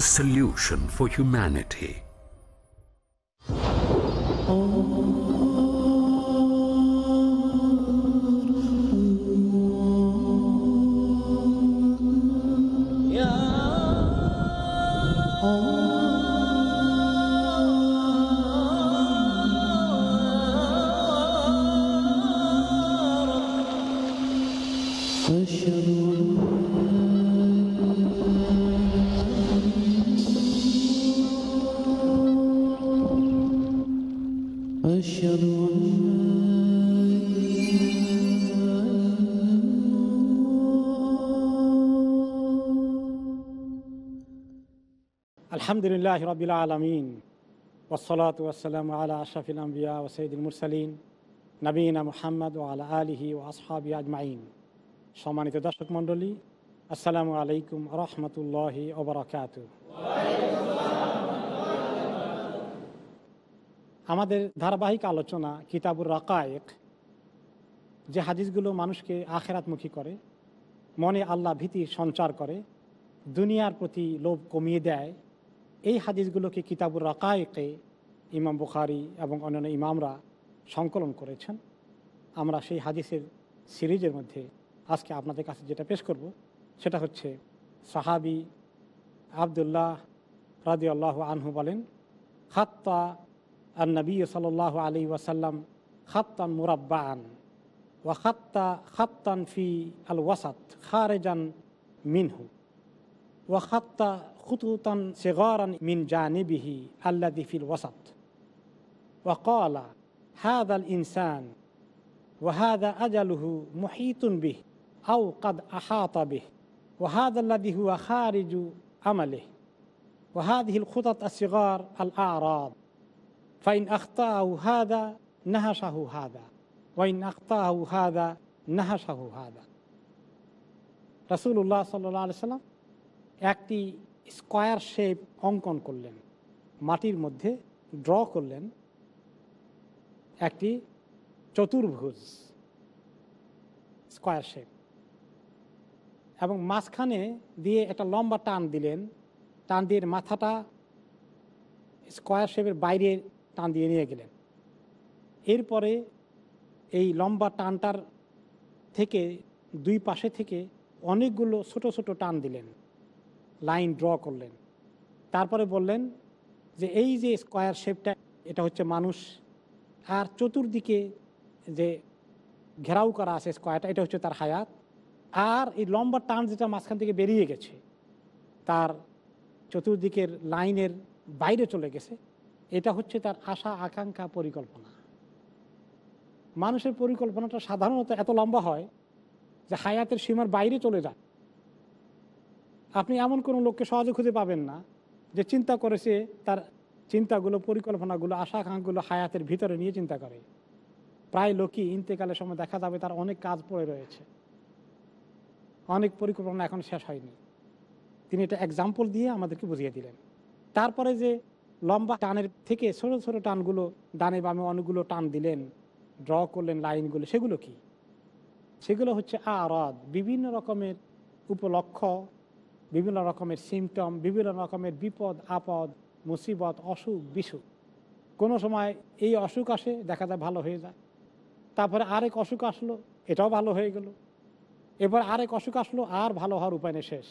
the solution for humanity. Oh. আলহামদুলিল্লাহ রবিল আলমিন। ওসলাত ওয়াসালাম আলা আশরাফিল আম্বিয়া ও সঈদুল মুরসালিন। নবীনা মুহাম্মদ ও আলা আলিহি ও আসহাবি আজমাইন। সম্মানিত দর্শক মণ্ডলী, আসসালামু আলাইকুম রহমতুল্লাহি ওবরাকাত আমাদের ধারাবাহিক আলোচনা কিতাবুর রাকায়েক, যে হাদিসগুলো মানুষকে আখেরাতমুখী করে, মনে আল্লাহ ভীতি সঞ্চার করে, দুনিয়ার প্রতি লোভ কমিয়ে দেয় এই হাদিসগুলোকে কিতাবুর রাকায়েকে ইমাম বুখারি এবং অন্যান্য ইমামরা সংকলন করেছেন। আমরা সেই হাদিসের সিরিজের মধ্যে আজকে আপনাদের কাছে যেটা পেশ করব, সেটা হচ্ছে সাহাবি আবদুল্লাহ রাজি আল্লাহ আনহু বলেন, খাত্তা আর নবী সাল আলী ওয়াসাল্লাম খাত্তান মুরাব্বান ওয়া খাত্তা খাত্তান ফি আল ওয়াসাত খারেজান মিনহু ওয়া খাত্তা خطوطا صغارا من جانبه الذي في الوسط وقال هذا الإنسان وهذا أجله محيط به أو قد أحاط به وهذا الذي هو خارج عمله وهذه الخطط الصغار الأعراض فإن أخطأه هذا نهشه هذا وإن أخطأه هذا نهشه هذا رسول الله صلى الله عليه وسلم একটি স্কোয়ার শেপ অঙ্কন করলেন। মাটির মধ্যে ড্র করলেন একটি চতুর্ভুজ, স্কোয়ার শেপ। এবং মাঝখানে দিয়ে একটা লম্বা টান দিলেন। টান দিয়ে মাথাটা স্কোয়ার শেপের বাইরে টান দিয়ে নিয়ে গেলেন। এরপরে এই লম্বা টানটার থেকে দুই পাশে থেকে অনেকগুলো ছোট ছোট টান দিলেন। লাইন ড্র করলেন। তারপরে বললেন যে এই যে স্কোয়ার শেপটা, এটা হচ্ছে মানুষ। আর চতুর্দিকে যে ঘেরাও করা আছে স্কোয়ারটা, এটা হচ্ছে তার হায়াত। আর এই লম্বা টান যেটা মাঝখান থেকে বেরিয়ে গেছে, তার চতুর্দিকের লাইনের বাইরে চলে গেছে, এটা হচ্ছে তার আশা, আকাঙ্ক্ষা, পরিকল্পনা। মানুষের পরিকল্পনাটা সাধারণত এত লম্বা হয় যে হায়াতের সীমার বাইরে চলে যায়। আপনি এমন কোনো লোককে সহজে খুঁজে পাবেন না যে চিন্তা করেছে তার চিন্তাগুলো, পরিকল্পনাগুলো আশা আকাঙ্ক্ষাগুলো হায়াতের ভিতরে নিয়ে চিন্তা করে। প্রায় লোকই ইন্তেকালের সময় দেখা যাবে তার অনেক কাজ পড়ে রয়েছে। অনেক পরিকল্পনা এখন শেষ হয়নি। তিনি এটা এক্সাম্পল দিয়ে আমাদেরকে বুঝিয়ে দিলেন। তারপরে যে লম্বা টানের থেকে ছোট ছোট টানগুলো, ডানে বামে অনেকগুলো টান দিলেন ড্র করলেন লাইনগুলো, সেগুলো কি? সেগুলো হচ্ছে আরদ, বিভিন্ন রকমের উপলক্ষ বিভিন্ন রকমের সিমটম বিভিন্ন রকমের বিপদ, আপদ, মুসিবত, অসুখ, বিসুখ। কোনো সময় এই অসুখ আসে, দেখা যায় ভালো হয়ে যায়। তারপরে আরেক অসুখ আসলো, এটাও ভালো হয়ে গেল। এবার আরেক অসুখ আসলো, আর ভালো হওয়ার উপায় নেই, শেষ।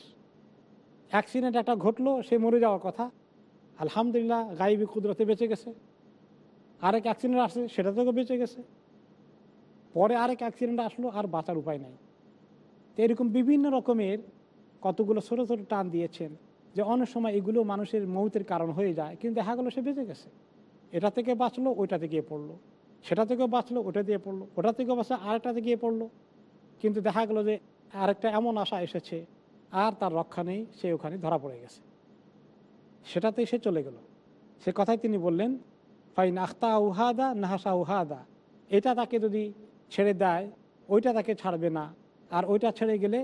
অ্যাক্সিডেন্ট একটা ঘটলো, সে মরে যাওয়ার কথা। আলহামদুলিল্লাহ গাইবি কুদরতে বেঁচে গেছে। আরেক অ্যাক্সিডেন্ট আসছে সেটা থেকেও বেঁচে গেছে। পরে আরেক অ্যাক্সিডেন্ট আসলো, আর বাঁচার উপায় নাই। তো এরকম বিভিন্ন রকমের কতগুলো ছোটো ছোটো টান দিয়েছেন যে অনেক সময় এগুলো মানুষের মৌতের কারণ হয়ে যায়, কিন্তু দেখা গেলো সে বেঁচে গেছে। এটা থেকে বাঁচলো ওইটাতে গিয়ে পড়ল। সেটা থেকেও বাঁচলো ওটা দিয়ে পড়ল, ওটা থেকেও বাঁচলো আরেকটাতে গিয়ে পড়ল। কিন্তু দেখা গেলো যে আরেকটা এমন আশা এসেছে, আর তার রক্ষা নেই, সে ওখানে ধরা পড়ে গেছে। সেটাতে সে চলে গেল। সে কথাই তিনি বললেন, ফাইন আখতা উহাদা নাহাসা উহাদা এটা তাকে যদি ছেড়ে দেয়, ওইটা তাকে ছাড়বে না। আর ওইটা ছেড়ে গেলে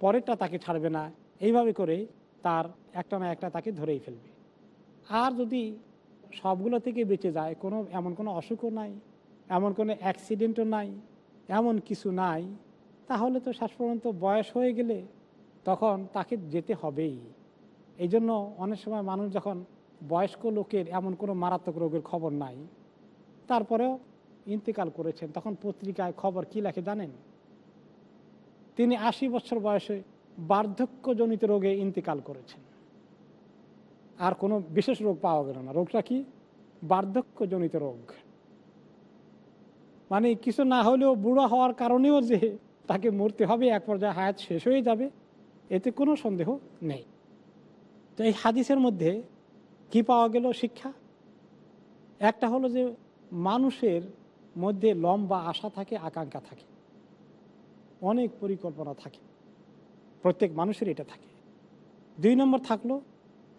পরেরটা তাকে ছাড়বে না। এইভাবে করে তার একটা না একটা তাকে ধরেই ফেলবে। আর যদি সবগুলো থেকে বেঁচে যায়, কোনো, এমন কোনো অসুখও নাই, এমন কোনো অ্যাক্সিডেন্টও নাই, এমন কিছু নাই, তাহলে তো শেষ পর্যন্ত বয়স হয়ে গেলে তখন তাকে যেতে হবেই। এই জন্য অনেক সময় মানুষ যখন বয়স্ক লোকের এমন কোনো মারাত্মক রোগের খবর নাই, তারপরেও ইন্তেকাল করেছেন, তখন পত্রিকায় খবর কি লেখে জানেন? তিনি আশি বছর বয়সে বার্ধক্যজনিত রোগে ইন্তেকাল করেছেন। আর কোনো বিশেষ রোগ পাওয়া গেল না। রোগটা কি? বার্ধক্যজনিত রোগ। মানে কিছু না হলেও বুড়ো হওয়ার কারণেও যে তাকে মরতে হবে, এক পর্যায়ে হায়াত শেষ হয়ে যাবে, এতে কোনো সন্দেহ নেই। তো এই হাদিসের মধ্যে কি পাওয়া গেল শিক্ষা? একটা হলো যে মানুষের মধ্যে লম্বা আশা থাকে, আকাঙ্ক্ষা থাকে। অনেক পরিকল্পনা থাকে। প্রত্যেক মানুষের এটা থাকে। দুই নম্বর থাকল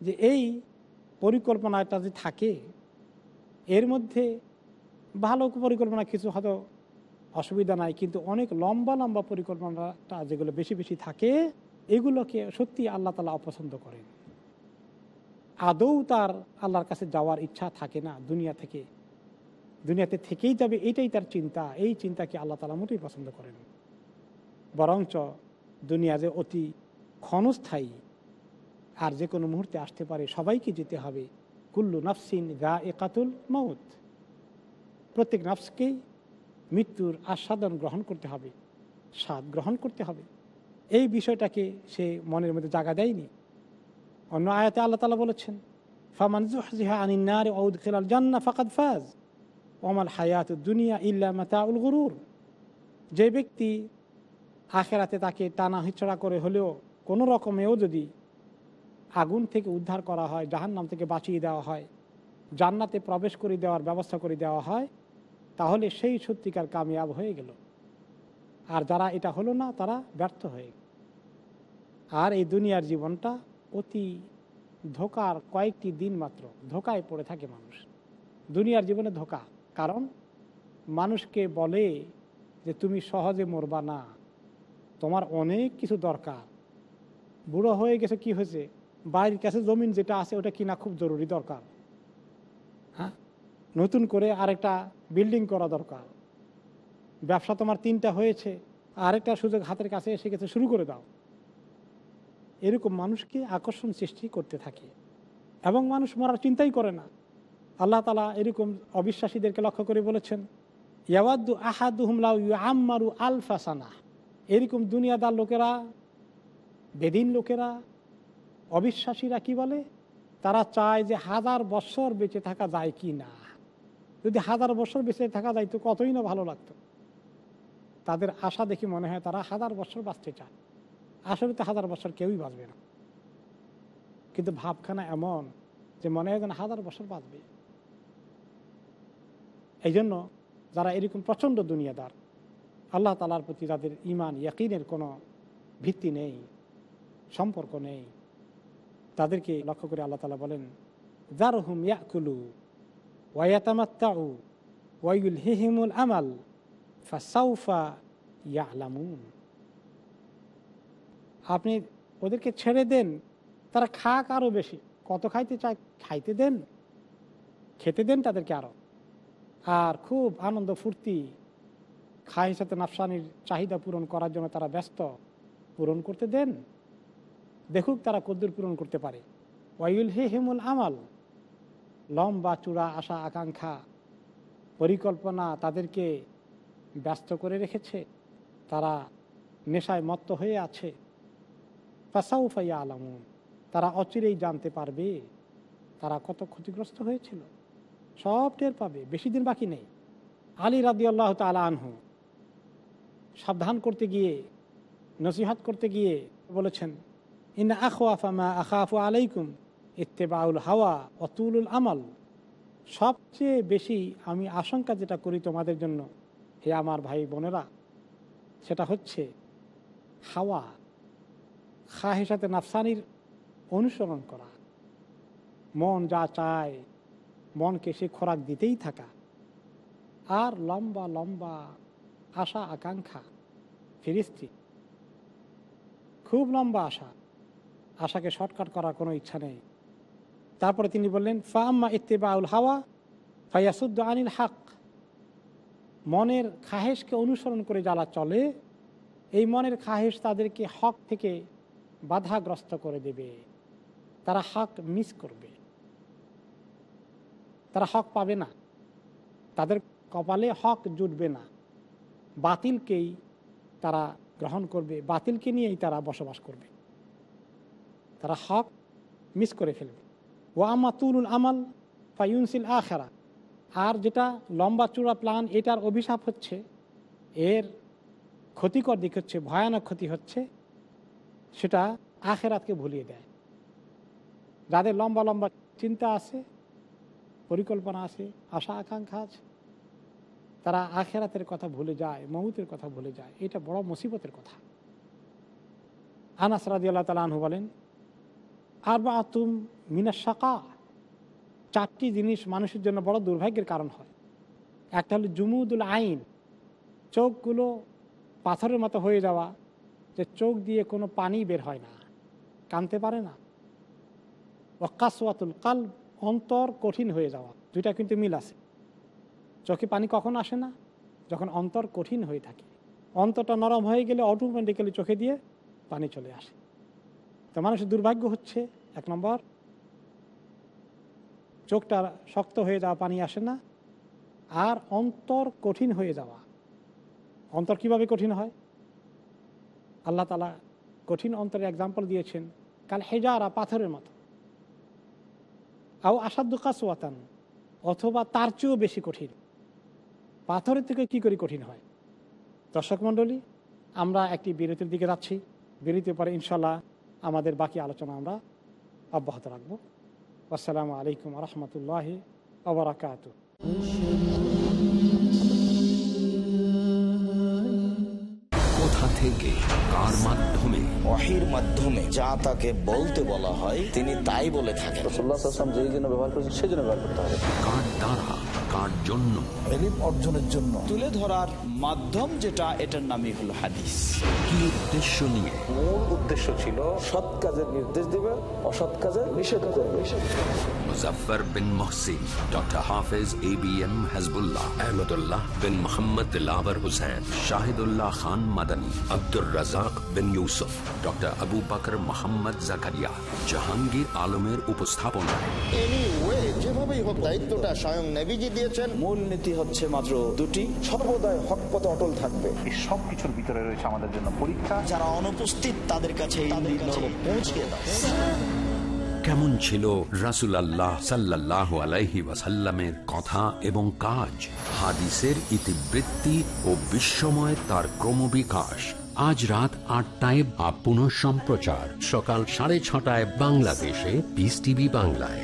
যে এই পরিকল্পনাটা যে থাকে, এর মধ্যে ভালো পরিকল্পনা কিছু হয়তো অসুবিধা নাই, কিন্তু অনেক লম্বা লম্বা পরিকল্পনাটা যেগুলো বেশি বেশি থাকে, এগুলোকে সত্যি আল্লাহ তালা অপছন্দ করেন। আদৌ তার আল্লাহর কাছে যাওয়ার ইচ্ছা থাকে না দুনিয়া থেকে। দুনিয়াতে থেকেই যাবে, এটাই তার চিন্তা। এই চিন্তাকে আল্লাহ তালা মোটেই পছন্দ করেন বরঞ্চ দুনিয়া যে অতি ক্ষণস্থায়ী আর যে কোনো মুহূর্তে আসতে পারে, সবাইকে যেতে হবে। কুল্লু নফসিন গা একাতুল মৌত প্রত্যেক নফসকেই মৃত্যুর আস্বাদন গ্রহণ করতে হবে, স্বাদ গ্রহণ করতে হবে। এই বিষয়টাকে সে মনের মধ্যে জাগা দেয়নি। অন্য আয়াতে আল্লাহ তালা বলেছেন, ফামান খেলাল ফাজ। ওমাল হায়াত দুনিয়া ইল্লা মাতাউল গরুর। যে ব্যক্তি আখেরাতে তাকে টানা হিচড়া করে হলেও কোনো রকমেও যদি আগুন থেকে উদ্ধার করা হয়, জাহান্নাম থেকে বাঁচিয়ে দেওয়া হয়, জান্নাতে প্রবেশ করে দেওয়ার ব্যবস্থা করে দেওয়া হয়, তাহলে সেই সত্যিকার কামিয়াব হয়ে গেল। আর যারা এটা হলো না, তারা ব্যর্থ হয়ে গেল। আর এই দুনিয়ার জীবনটা অতি ধোকার কয়েকটি দিন মাত্র ধোকায় পড়ে থাকে মানুষ। দুনিয়ার জীবনে ধোকা। কারণ মানুষকে বলে যে, তুমি সহজে মরবা না। তোমার অনেক কিছু দরকার। বুড়ো হয়ে গেছে কি হয়েছে? বাড়ির কাছে জমিন যেটা আছে ওটা কিনা খুব জরুরি দরকার। হ্যাঁ? নতুন করে আরেকটা বিল্ডিং করা দরকার। ব্যবসা তোমার তিনটা হয়েছে, আরেকটা সুযোগ হাতের কাছে এসে গেছে, শুরু করে দাও। এরকম মানুষকে আকর্ষণ সৃষ্টি করতে থাকে। এবং মানুষ মরার চিন্তাই করে না। আল্লাহ তালা এরকম অবিশ্বাসীদেরকে লক্ষ্য করে বলেছেন, ইয়াওয়াদ্দু আহাদুহুমলাউ আম্মারু আলফাসানা এরকম দুনিয়াদার লোকেরা, বেদিন লোকেরা, অবিশ্বাসীরা কি বলে? তারা চায় যে হাজার বছর বেঁচে থাকা যায় কি না। যদি হাজার বছর বেঁচে থাকা যায় তো কতই না ভালো লাগতো। তাদের আশা দেখি মনে হয় তারা হাজার বছর বাঁচতে চায়। আসলে তো হাজার বছর কেউই বাঁচবে না। কিন্তু ভাবখানা এমন যে মনে হয় যেন হাজার বছর বাঁচবে। এই জন্য যারা এরকম প্রচণ্ড দুনিয়াদার আল্লাহ তালার প্রতি তাদের ইমান ইয়াকিনের কোনো ভিত্তি নেই, সম্পর্ক নেই। তাদেরকে লক্ষ্য করে আল্লাহ তালা বলেন জার হুম ইয়াকুলু ওয়াতামাত্তাউ ওয়াইল হিহিমুল আমাল, ফাসাউফা ইয়ালামুন। আপনি ওদেরকে ছেড়ে দেন, তারা খাক আরও বেশি। কত খাইতে চায়, খাইতে দেন, খেতে দেন তাদেরকে আরও আর খুব আনন্দ ফুর্তি খাই সাথে নাফসানির চাহিদা পূরণ করার জন্য তারা ব্যস্ত, পূরণ করতে দেন। দেখুক তারা কদ্দুর পূরণ করতে পারে। ওয়াইল হে হেমুল আমাল, লম্বা চূড়া আশা আকাঙ্ক্ষা, পরিকল্পনা তাদেরকে ব্যস্ত করে রেখেছে। তারা নেশায় মত্ত হয়ে আছে। ফাসাউফাইয়া আলামুন তারা অচিরেই জানতে পারবে তারা কত ক্ষতিগ্রস্ত হয়েছিল। সব টের পাবে, বেশি দিন বাকি নেই। আলী রাদি আল্লাহ তালা আনহু সাবধান করতে গিয়ে, নসিহাত করতে গিয়ে বলেছেন ইন আখওয়াফামা আখাফু আলাইকুম ইত্তেবাউল হাওয়া অতুলুল আমাল। সবচেয়ে বেশি আমি আশঙ্কা যেটা করি তোমাদের জন্য, হে আমার ভাই বোনেরা, সেটা হচ্ছে হাওয়া খাহেসাতে নাফসানির অনুসরণ করা, মন যা চায় মনকে সে খোরাক দিতেই থাকা, আর লম্বা লম্বা আশা, আকাঙ্ক্ষা, ফিরিস্তি। খুব লম্বা আশা। আশাকে শর্টকাট করার কোনো ইচ্ছা নেই। তারপরে তিনি বললেন ফাম্মা ইত্তেবাউল হাওয়া ফাইয়াসুদ্দ আনিল হাক। মনের খাহেশকে অনুসরণ করে যারা চলে, এই মনের খাহেশ তাদেরকে হক থেকে বাধাগ্রস্ত করে দেবে। তারা হক মিস করবে। তারা হক পাবে না। তাদের কপালে হক জুটবে না। বাতিলকেই তারা গ্রহণ করবে, বাতিলকে নিয়েই তারা বসবাস করবে। তারা হক মিস করে ফেলবে। ও আমা তুলুল আমাল ফাইউনসিল আখেরা। আর যেটা লম্বা চূড়া প্লান এটার অভিশাপ হচ্ছে, এর ক্ষতিকর দিক হচ্ছে, ভয়ানক ক্ষতি হচ্ছে, সেটা আখেরাতকে ভুলিয়ে দেয়। যাদের লম্বা লম্বা চিন্তা আছে, পরিকল্পনা আছে আশা আকাঙ্ক্ষা আছে তারা আখেরাতের কথা ভুলে যায় মহুতের কথা ভুলে যায়। এটা বড় মুসিবতের কথা। আনাস রাজি আল্লাহ তালা আনহু বলেন আর বা তুম মিনা শাকা চারটি জিনিস মানুষের জন্য বড় দুর্ভাগ্যের কারণ হয়। একটা হলো জুমুদুল আইন, চোখগুলো পাথরের মতো হয়ে যাওয়া, যে চোখ দিয়ে কোনো পানি বের হয় না, কানতে পারে না। ওয়াকাসওয়াতুল কাল অন্তর কঠিন হয়ে যাওয়া, দুইটা কিন্তু মিল আছে। চোখে পানি কখন আসে না? যখন অন্তর কঠিন হয়ে থাকে। অন্তরটা নরম হয়ে গেলে অটোমেটিক্যালি চোখে দিয়ে পানি চলে আসে। তো মানুষের দুর্ভাগ্য হচ্ছে, এক নম্বর, চোখটা শক্ত হয়ে যাওয়া, পানি আসে না। আর অন্তর কঠিন হয়ে যাওয়া। অন্তর কীভাবে কঠিন হয়? আল্লাহ তালা কঠিন অন্তরের এক্সাম্পল দিয়েছেন, কাল হেজারা, পাথরের মতো। আও আসাদ্দু কাসওয়াতান, অথবা তার চেয়েও বেশি কঠিন। পাথরের থেকে কি করে কঠিন হয়? দর্শক মণ্ডলী আমরা একটি বিরতির দিকে যাচ্ছি। বিরতির পরে ইনশাল্লাহ আমাদের বাকি আলোচনা আমরা অব্যাহত রাখব। আসসালামু আলাইকুম রহমতুল্লাহ আবরাকাত কোথা থেকে কার মাধ্যমে? মাধ্যমে যা তাকে বলতে বলা হয় তিনি তাই বলে থাকেন। রসুল্লাহাম যেই জন্য ব্যবহার করেছেন সেই জন্য ব্যবহার করতে হবে। কার দ্বারা? কার জন্য। অর্জনের জন্য। তুলে ধরার মাধ্যম যেটা এটার নামই হলো হাদিস। কি উদ্দেশ্য নিয়ে? মূল উদ্দেশ্য ছিল সৎ কাজের নির্দেশ দিবে অসৎ কাজের নিষেধ করবে Muzaffar bin Mohsin doctor Hafez A B M Hizbullah Ahmadullah bin Mohammad Dilawar Hussain Shahidullah Khan Madani Abdur Razzak bin Yusuf doctor Abu Bakr Mohammad Zakaria. Jahangir আলমের উপস্থাপনায়। এনিওয়ে যেভাবেই হোক দায়িত্বটা স্বয়ং নেভিজি দিয়েছেন। মূল নীতি হচ্ছে মাত্র দুটি সর্বদাই হক পথে অটল থাকবে। এই সব কিছুর ভিতরে রয়েছে আমাদের জন্য পরীক্ষা। যারা অনুপস্থিত তাদের কাছে পৌঁছে দাও কেমন ছিল রাসুল আল্লাহ সাল্লাহ আলাইহি ওয়াসাল্লামের কথা এবং কাজ? হাদিসের ইতিবৃত্তি ও বিশ্বময় তার ক্রমবিকাশ। আজ রাত আটটায় বা পুনঃ সম্প্রচার সকাল সাড়ে ছটায় বাংলাদেশে পিস টিভি বাংলায়।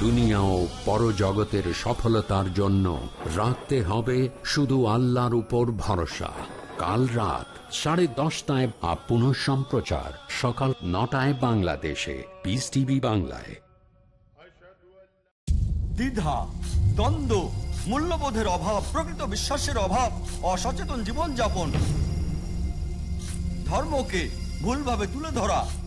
দুনিয়া ও পরজগতের সফলতার জন্য রাখতে হবে শুধু আল্লাহর উপর ভরসা। কাল রাত সাড়ে দশটায় বা পুনঃ সম্প্রচার। সকাল নটায় বাংলাদেশে। পিস টিভি বাংলায়। দ্বিধা, দ্বন্দ্ব, মূল্যবোধের অভাব, প্রকৃত বিশ্বাসের অভাব, অসচেতন জীবনযাপন, ধর্মকে ভুলভাবে তুলে ধরা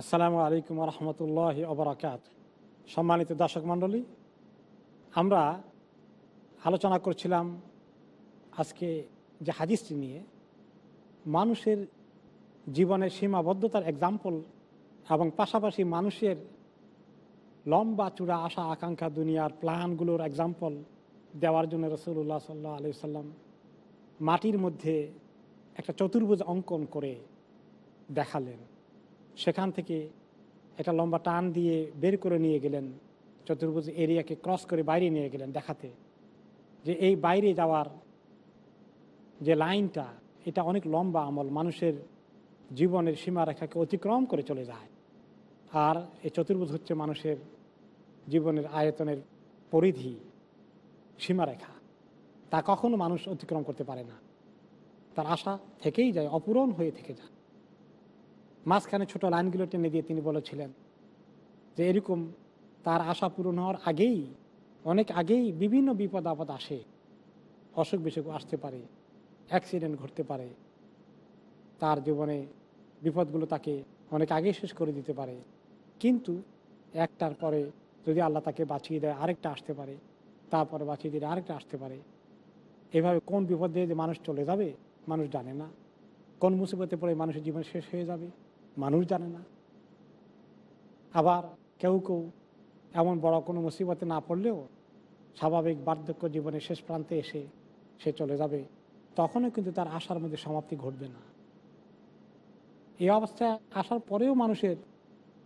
আসসালামু আলাইকুম রহমতুল্লাহ অবরাকাত সম্মানিত দর্শক মণ্ডলী, আমরা আলোচনা করছিলাম আজকে যে হাদিসটি নিয়ে, মানুষের জীবনের সীমাবদ্ধতার এক্সাম্পল এবং পাশাপাশি মানুষের লম্বা চূড়া আশা, আকাঙ্ক্ষা, দুনিয়ার প্ল্যানগুলোর এক্সাম্পল দেওয়ার জন্য রসুল্লাহ সাল্লাহ আলি সাল্লাম মাটির মধ্যে একটা চতুর্ভুজ অঙ্কন করে দেখালেন। সেখান থেকে একটা লম্বা টান দিয়ে বের করে নিয়ে গেলেন, চতুর্ভুজ এরিয়াকে ক্রস করে বাইরে নিয়ে গেলেন দেখাতে। যে এই বাইরে যাওয়ার যে লাইনটা, এটা অনেক লম্বা আমল, মানুষের জীবনের সীমারেখাকে অতিক্রম করে চলে যায়। আর এই চতুর্ভুজ হচ্ছে মানুষের জীবনের আয়তনের পরিধি, সীমারেখা। তা কখনো মানুষ অতিক্রম করতে পারে না। তার আশা থেকেই যায়, অপূরণ হয়ে থেকে যায়। মাঝখানে ছোট লাইনগুলো টেনে দিয়ে তিনি বলেছিলেন যে এরকম তার আশা পূরণ হওয়ার আগেই, অনেক আগেই বিভিন্ন বিপদ আপদ আসে, অসুখ বিসুখ আসতে পারে অ্যাক্সিডেন্ট ঘটতে পারে। তার জীবনে বিপদগুলো তাকে অনেক আগেই শেষ করে দিতে পারে। কিন্তু একটার পরে যদি আল্লাহ তাকে বাঁচিয়ে দেয়, আরেকটা আসতে পারে, তারপরে বাঁচিয়ে দিলে আরেকটা আসতে পারে। এভাবে কোন বিপদ দিয়ে যে মানুষ চলে যাবে, মানুষ জানে না। কোন মুসিবতে পড়ে মানুষের জীবন শেষ হয়ে যাবে? মানুষ জানে না। আবার কেউ কেউ এমন বড় কোনো মুসিবতে না পড়লেও স্বাভাবিক বার্ধক্য জীবনের শেষ প্রান্তে এসে সে চলে যাবে। তখনও কিন্তু তার আশার মধ্যে সমাপ্তি ঘটবে না। এই অবস্থায় আসার পরেও মানুষের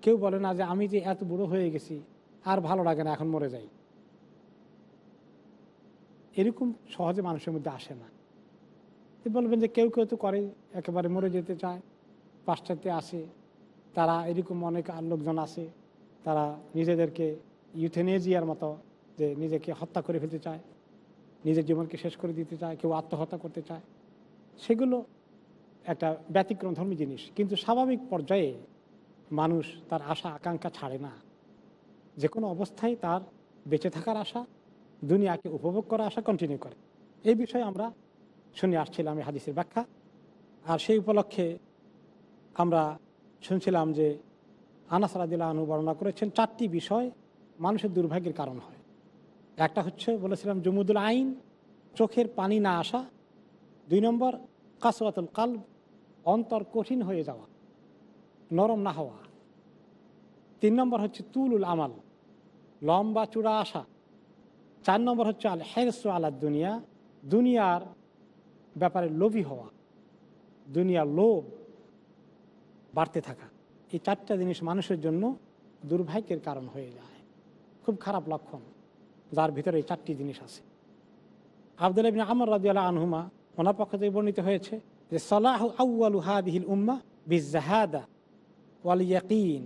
কেউ বলে না যে, আমি যে এত বুড়ো হয়ে গেছি, আর ভালো লাগে না, এখন মরে যাই। এরকম সহজে মানুষের মধ্যে আসে না। বলবেন যে, কেউ কেউ তো করে, একেবারে মরে যেতে চায়। পাশ্চাত্যে আসে, তারা এরকম অনেক আর লোকজন আছে তারা নিজেদেরকে ইউথেনেজিয়ার মতো যে নিজেকে হত্যা করে ফেলতে চায়, নিজের জীবনকে শেষ করে দিতে চায়, কেউ আত্মহত্যা করতে চায়। সেগুলো একটা ব্যতিক্রম ধর্মী জিনিস। কিন্তু স্বাভাবিক পর্যায়ে মানুষ তার আশা, আকাঙ্ক্ষা ছাড়ে না। যে কোনো অবস্থায় তার বেঁচে থাকার আশা, দুনিয়াকে উপভোগ করার আশা কন্টিনিউ করে। এই বিষয়ে আমরা শুনে আসছিলাম এই হাদিসের ব্যাখ্যা। আর সেই উপলক্ষে আমরা শুনছিলাম যে আনাসারাদিল্লা আনু বর্ণনা করেছেন, চারটি বিষয় মানুষের দুর্ভাগ্যের কারণ হয়। একটা হচ্ছে বলেছিলাম জুমুদুল আইন, চোখের পানি না আসা। দুই নম্বর, কাসওয়াতুল কাল অন্তর কঠিন হয়ে যাওয়া, নরম না হওয়া। তিন নম্বর হচ্ছে তুলুল আমাল, লম্বা চূড়া আসা। চার নম্বর হচ্ছে আল হেরস আলা দুনিয়া, দুনিয়ার ব্যাপারে লোভী হওয়া, দুনিয়ার লোভ বাড়তে থাকা। এই চারটা জিনিস মানুষের জন্য দুর্ভাগ্যের কারণ হয়ে যায়। খুব খারাপ লক্ষণ, যার ভিতরে এই চারটি জিনিস আছে। আবদুল্লাহ বিন আমর রাজিয়াল আনহুমা ওনার পক্ষ থেকে বর্ণিত হয়েছে যে, সলাহ আউআলু হাদিহিল উম্মা বিজাহাদা ওয়াল ইয়াকিন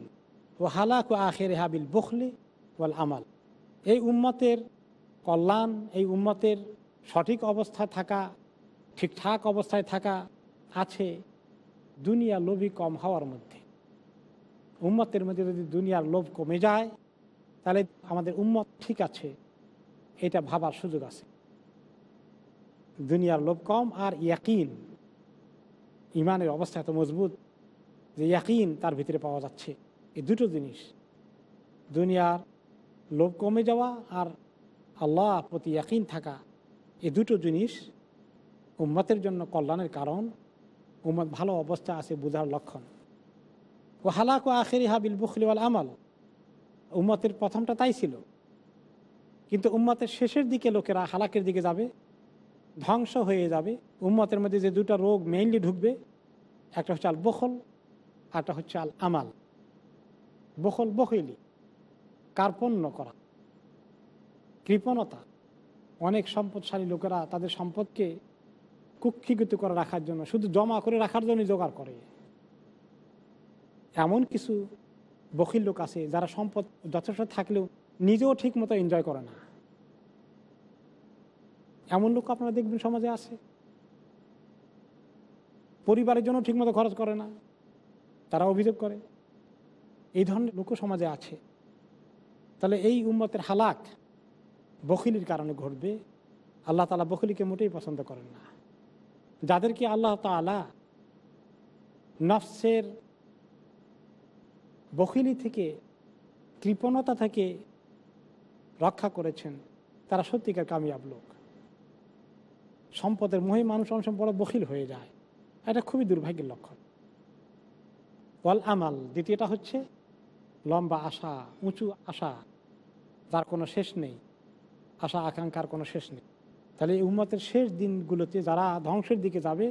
ও হালাকু আখের হাবিল বখলে ওয়াল আমাল। এই উম্মতের কল্যাণ, এই উম্মতের সঠিক অবস্থায় থাকা, ঠিকঠাক অবস্থায় থাকা আছে। দুনিয়া লোভী কম হওয়ার মধ্যে। উম্মতের মধ্যে যদি দুনিয়ার লোভ কমে যায়, তাহলে আমাদের উম্মত ঠিক আছে, এটা ভাবার সুযোগ আছে। দুনিয়ার লোভ কম আর ইয়াকিন, ইমানের অবস্থা এত মজবুত যে ইয়াকিন তার ভিতরে পাওয়া যাচ্ছে। এই দুটো জিনিস, দুনিয়ার লোভ কমে যাওয়া আর আল্লাহ প্রতি ইয়াকিন থাকা, এই দুটো জিনিস উম্মতের জন্য কল্যাণের কারণ। উম্মত ভালো অবস্থা আছে বোঝার লক্ষণ। ও হালাক ও আখেরি হাবিল বুখলিওয়াল আমাল। উম্মতের প্রথমটা তাই ছিল। কিন্তু উম্মতের শেষের দিকে লোকেরা হালাকের দিকে যাবে, ধ্বংস হয়ে যাবে। উম্মতের মধ্যে যে দুটো রোগ মেইনলি ঢুকবে, একটা হচ্ছে আল বখল আরটা হচ্ছে আল আমাল। বখল বখলি কার্পণ্য করা, কৃপণতা। অনেক সম্পদশালী লোকেরা তাদের সম্পদকে কুক্ষিগত করে রাখার জন্য, শুধু জমা করে রাখার জন্য জোগাড় করে। এমন কিছু বকিল লোক আছে যারা সম্পদ যথেষ্ট থাকলেও নিজেও ঠিক মতো এনজয় করে না। এমন লোক আপনারা দেখবেন সমাজে আছে। পরিবারের জন্য ঠিকমতো খরচ করে না। তারা অভিযোগ করে। এই ধরনের লোক সমাজে আছে। তাহলে এই উম্মতের হালাক বখিলির কারণে ঘটবে। আল্লাহ তালা বখিলিকে মোটেই পছন্দ করেন না। যাদেরকে আল্লাহ তালা নফসের বখিলি থেকে, কৃপণতা থেকে রক্ষা করেছেন, তারা সত্যিকার কামিয়াব লোক। সম্পদের মোহে মানুষ অনেক বড় বখিল হয়ে যায়। এটা খুবই দুর্ভাগ্যের লক্ষণ। ওয়াল আমাল, দ্বিতীয়টা হচ্ছে লম্বা আশা, উঁচু আশা, যার কোনো শেষ নেই। আশা, আকাঙ্ক্ষার কোনো শেষ নেই। তাহলে এই উম্মতের শেষ দিনগুলোতে যারা ধ্বংসের দিকে যাবে,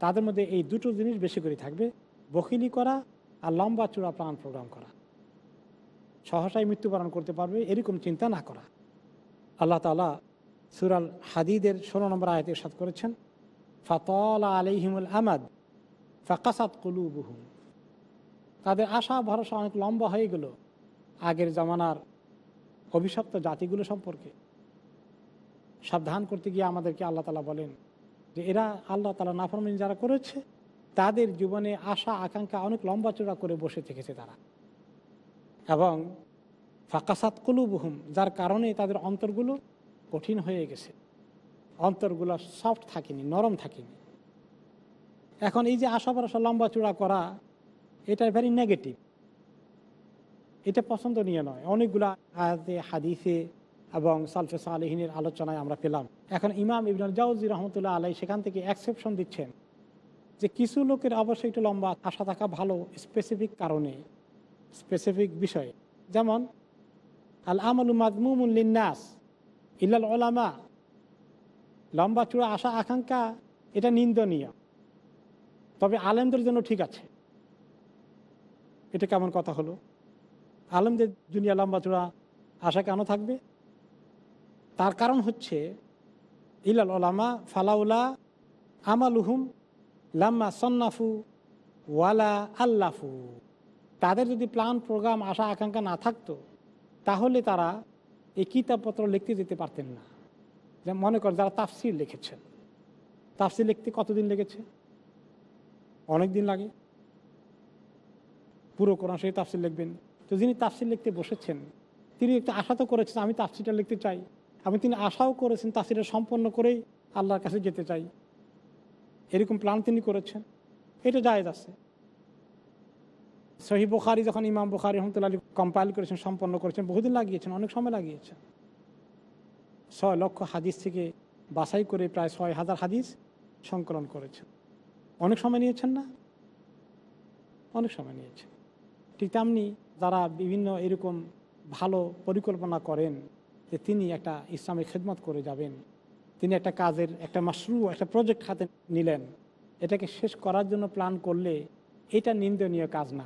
তাদের মধ্যে এই দুটো জিনিস বেশি করে থাকবে। বকিলি করা আর লম্বা চূড়া প্রাণ প্রোগ্রাম করা। সহসায় মৃত্যুবরণ করতে পারবে, এরকম চিন্তা না করা। আল্লাহ তালা সুরাল হাদিদের ষোলো নম্বর আয়তের সাত করেছেন, ফাতলা আলিহিমুল আমাদ ফাকাসাত কলুবুহুম। তাদের আশা, ভরসা অনেক লম্বা হয়ে গেল আগের জামানার অভিশপ্ত জাতিগুলো সম্পর্কে। সাবধান করতে গিয়ে আমাদেরকে আল্লাহ তালা বলেন যে এরা আল্লাহ তালা নাফরমিন যারা করেছে, তাদের জীবনে আশা, আকাঙ্ক্ষা অনেক লম্বা চূড়া করে বসে থেকেছে তারা। এবং ফাঁকাসাত কলুবহুম, যার কারণে তাদের অন্তরগুলো কঠিন হয়ে গেছে। অন্তরগুলো সফট থাকেনি, নরম থাকেনি। এখন এই যে আশা ভরসা লম্বা চূড়া করা, এটা ভেরি নেগেটিভ এটা পছন্দনীয় নয়। অনেকগুলো আয়াতে, হাদিসে এবং সালফে সালেহিনের আলোচনায় আমরা পেলাম। এখন ইমাম ইবন জাউজি রহমতুল্লাহ আলাই সেখান থেকে অ্যাকসেপশন দিচ্ছেন যে কিছু লোকের অবশ্যই একটু লম্বা, আশা থাকা ভালো স্পেসিফিক কারণে স্পেসিফিক বিষয়ে। যেমন আল আমলু মাদমুমুল্লিনাস ইল্লাল ওলামা লম্বা চূড়া আশা আকাঙ্ক্ষা, এটা নিন্দনীয়। তবে আলেমদের জন্য ঠিক আছে। এটা কেমন কথা হলো? আলেমদের দুনিয়া লম্বা চূড়া আশা কেন থাকবে? তার কারণ হচ্ছে, ইলাল ওলামা ফালাউলা, আমালুহুম, লাম্মা সন্নাফু, ওয়ালা আল্লাফু। তাদের যদি প্ল্যান, প্রোগ্রাম, আশা, আকাঙ্ক্ষা না থাকতো, তাহলে তারা এই কিতাবপত্র লিখতে যেতে পারতেন না। যেমন মনে কর যারা তাফসির লিখেছেন। তাফসির লিখতে কতদিন লেগেছে? অনেক দিন লাগে। পুরো কোরআন সেই তাফসির লিখবেন। তো যিনি তাফসির লিখতে বসেছেন, তিনি একটা আশা তো করেছেন, আমি তাফসিরটা লিখতে চাই। আমি তিনি আশাও করেছেন, তাফসিরটা সম্পন্ন করেই আল্লাহর কাছে যেতে চাই। এরকম প্ল্যান তিনি করেছেন। এটা জায়েজ আছে। সহি বুখারি যখন ইমাম বুখারি রহমতুল্লাহ কম্পাইল করেছেন, সম্পন্ন করেছেন, বহুদিন লাগিয়েছেন, অনেক সময় লাগিয়েছেন। ছয় লক্ষ হাদিস থেকে বাছাই করে প্রায় ছয় হাজার হাদিস সংকলন করেছেন। অনেক সময় নিয়েছেন না? অনেক সময় নিয়েছেন। ঠিক তেমনি যারা বিভিন্ন এরকম ভালো পরিকল্পনা করেন যে তিনি একটা ইসলামের খেদমত করে যাবেন। তিনি একটা কাজের, একটা মাশরু, একটা প্রজেক্ট হাতে নিলেন। এটাকে শেষ করার জন্য প্ল্যান করলে এটা নিন্দনীয় কাজ না।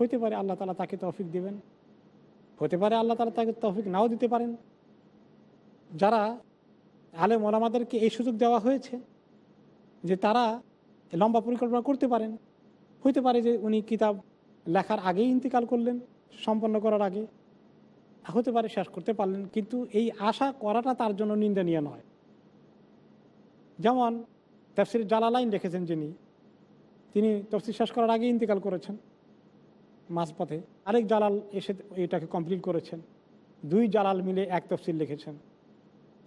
হইতে পারে আল্লাহ তালা তাকে তৌফিক দিবেন। হতে পারে আল্লাহ তালা তাকে তৌফিক নাও দিতে পারেন। যারা আলে ওলামাদেরকে এই সুযোগ দেওয়া হয়েছে যে তারা লম্বা পরিকল্পনা করতে পারেন। হইতে পারে যে উনি কিতাব লেখার আগেই ইন্তিকাল করলেন, সম্পন্ন করার আগে। হতে পারে, শেষ করতে পারলেন, কিন্তু এই আশা করাটা তার জন্য নিন্দনীয় নয়। যেমন তফসির জালালাইন রেখেছেন যিনি, তিনি তফসির শেষ করার আগে ইন্তিকাল করেছেন মাঝপথে। আরেক জালাল এসে এটাকে কমপ্লিট করেছেন। দুই জালাল মিলে এক তফসিল লিখেছেন।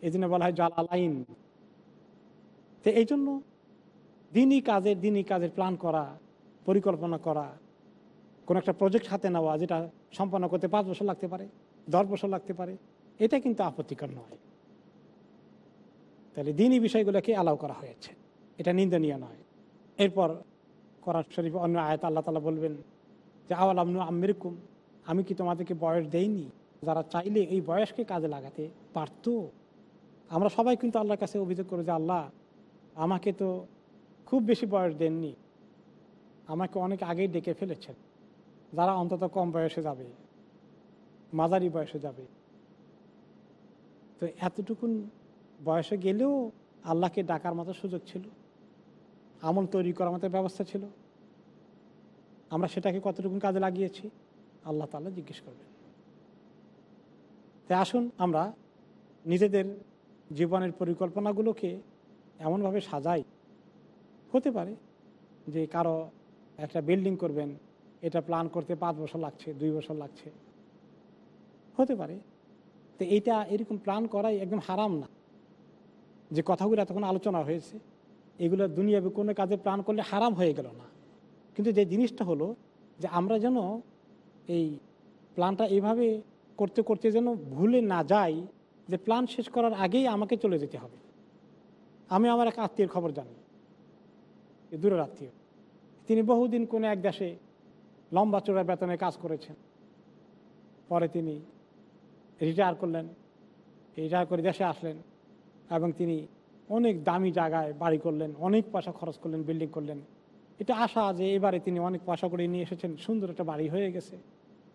এই জন্য বলা হয় জালাল আইন তো এই জন্য দিনই কাজের দিনই কাজের প্ল্যান করা, পরিকল্পনা করা, কোনো একটা প্রজেক্ট হাতে নেওয়া, যেটা সম্পন্ন করতে পাঁচ বছর লাগতে পারে। দশ বছর লাগতে পারে। এটা কিন্তু আপত্তিকর নয়। তাহলে দিনই বিষয়গুলোকে অ্যালাউ করা হয়েছে। এটা নিন্দনীয় নয়। এরপর করার শরীফ অন্য আয়ত আল্লাহ তালা বলবেন যে আওয়াল আমনু আমিরকুম আমি কি তোমাদেরকে বয়স দেইনি? যারা চাইলে এই বয়সকে কাজে লাগাতে পারত? আমরা সবাই কিন্তু আল্লাহর কাছে অভিযোগ করি যে, আল্লাহ, আমাকে তো খুব বেশি বয়স দেননি। আমাকে অনেক আগেই ডেকে ফেলেছেন। যারা অন্তত কম বয়সে যাবে। মাঝারি বয়সে যাবে। তো এতটুকুন বয়সে গেলেও আল্লাহকে ডাকার মতো সুযোগ ছিল। আমল তৈরি করার মতো ব্যবস্থা ছিল। আমরা সেটাকে কতটুকু কাজে লাগিয়েছি? আল্লাহ তাআলা জিজ্ঞেস করবেন। তাই আসুন আমরা নিজেদের জীবনের পরিকল্পনাগুলোকে এমনভাবে সাজাই। হতে পারে যে কারও একটা বিল্ডিং করবেন, এটা প্ল্যান করতে পাঁচ বছর লাগছে, দুই বছর লাগছে। হতে পারে। তো এইটা এরকম প্ল্যান করাই একদম হারাম না। যে কথাগুলো এতক্ষণ আলোচনা হয়েছে, এগুলো দুনিয়াবে কোনো কাজে প্ল্যান করলে হারাম হয়ে গেল না। কিন্তু যে জিনিসটা হলো যে আমরা যেন এই প্ল্যানটা এইভাবে করতে করতে যেন ভুলে না যাই, যে প্ল্যান শেষ করার আগেই আমাকে চলে যেতে হবে। আমি আমার এক আত্মীয়ের খবর জানি দূরের আত্মীয়। তিনি বহুদিন কোনো এক দেশে লম্বা চোরা বেতনে কাজ করেছেন। পরে তিনি রিটায়ার করলেন রিটায়ার করে দেশে আসলেন এবং তিনি অনেক দামি জায়গায় বাড়ি করলেন, অনেক পয়সা খরচ করলেন বিল্ডিং করলেন। এটা আশা যে এবারে তিনি অনেক পয়সা করে নিয়ে এসেছেন, সুন্দর একটা বাড়ি হয়ে গেছে।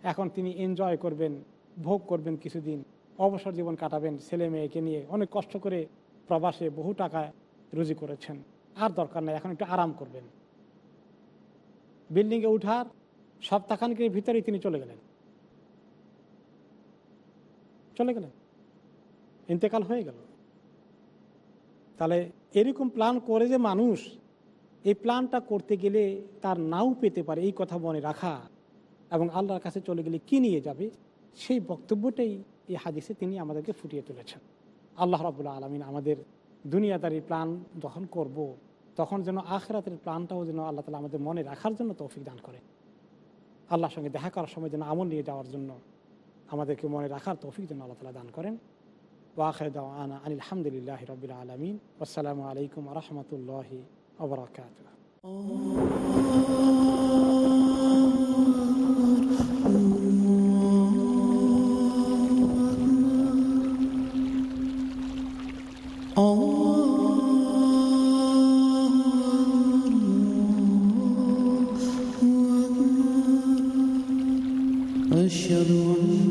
এখন তিনি এনজয় করবেন, ভোগ করবেন কিছুদিন, অবসর জীবন কাটাবেন ছেলে মেয়েকে নিয়ে। অনেক কষ্ট করে প্রবাসে বহু টাকা রুজি করেছেন। আর দরকার নাই, এখন একটু আরাম করবেন। বিল্ডিংয়ে উঠার সপ্তাহখানিকের ভিতরেই তিনি চলে গেলেন। চলে গেলেন ইন্তেকাল হয়ে গেল। তাহলে এরকম প্ল্যান করে যে মানুষ এই প্ল্যানটা করতে গেলে তার নাও পেতে পারে, এই কথা মনে রাখা এবং আল্লাহর কাছে চলে গেলে কি নিয়ে যাবে? সেই বক্তব্যটাই এই হাদিসে তিনি আমাদেরকে ফুটিয়ে তুলেছেন। আল্লাহ রাবুল্লাহ আলমিন আমাদের দুনিয়াদারি প্ল্যান যখন করব। তখন যেন আখরাতের প্ল্যানটাও যেন আল্লাহ তালা আমাদের মনে রাখার জন্য তৌফিক দান করে। আল্লাহর সঙ্গে দেখা করার সময় যেন আমল নিয়ে যাওয়ার জন্য আমাদেরকে মনে রাখার তৌফিক যেন আল্লাহ তালা দান করেন ওয়াখের দাওয়ানা আনিল হামদুলিল্লাহ রবিল আলমিন আসসালামু আলাইকুম রহমতুল্লাহি আবরাকাত أشهد أن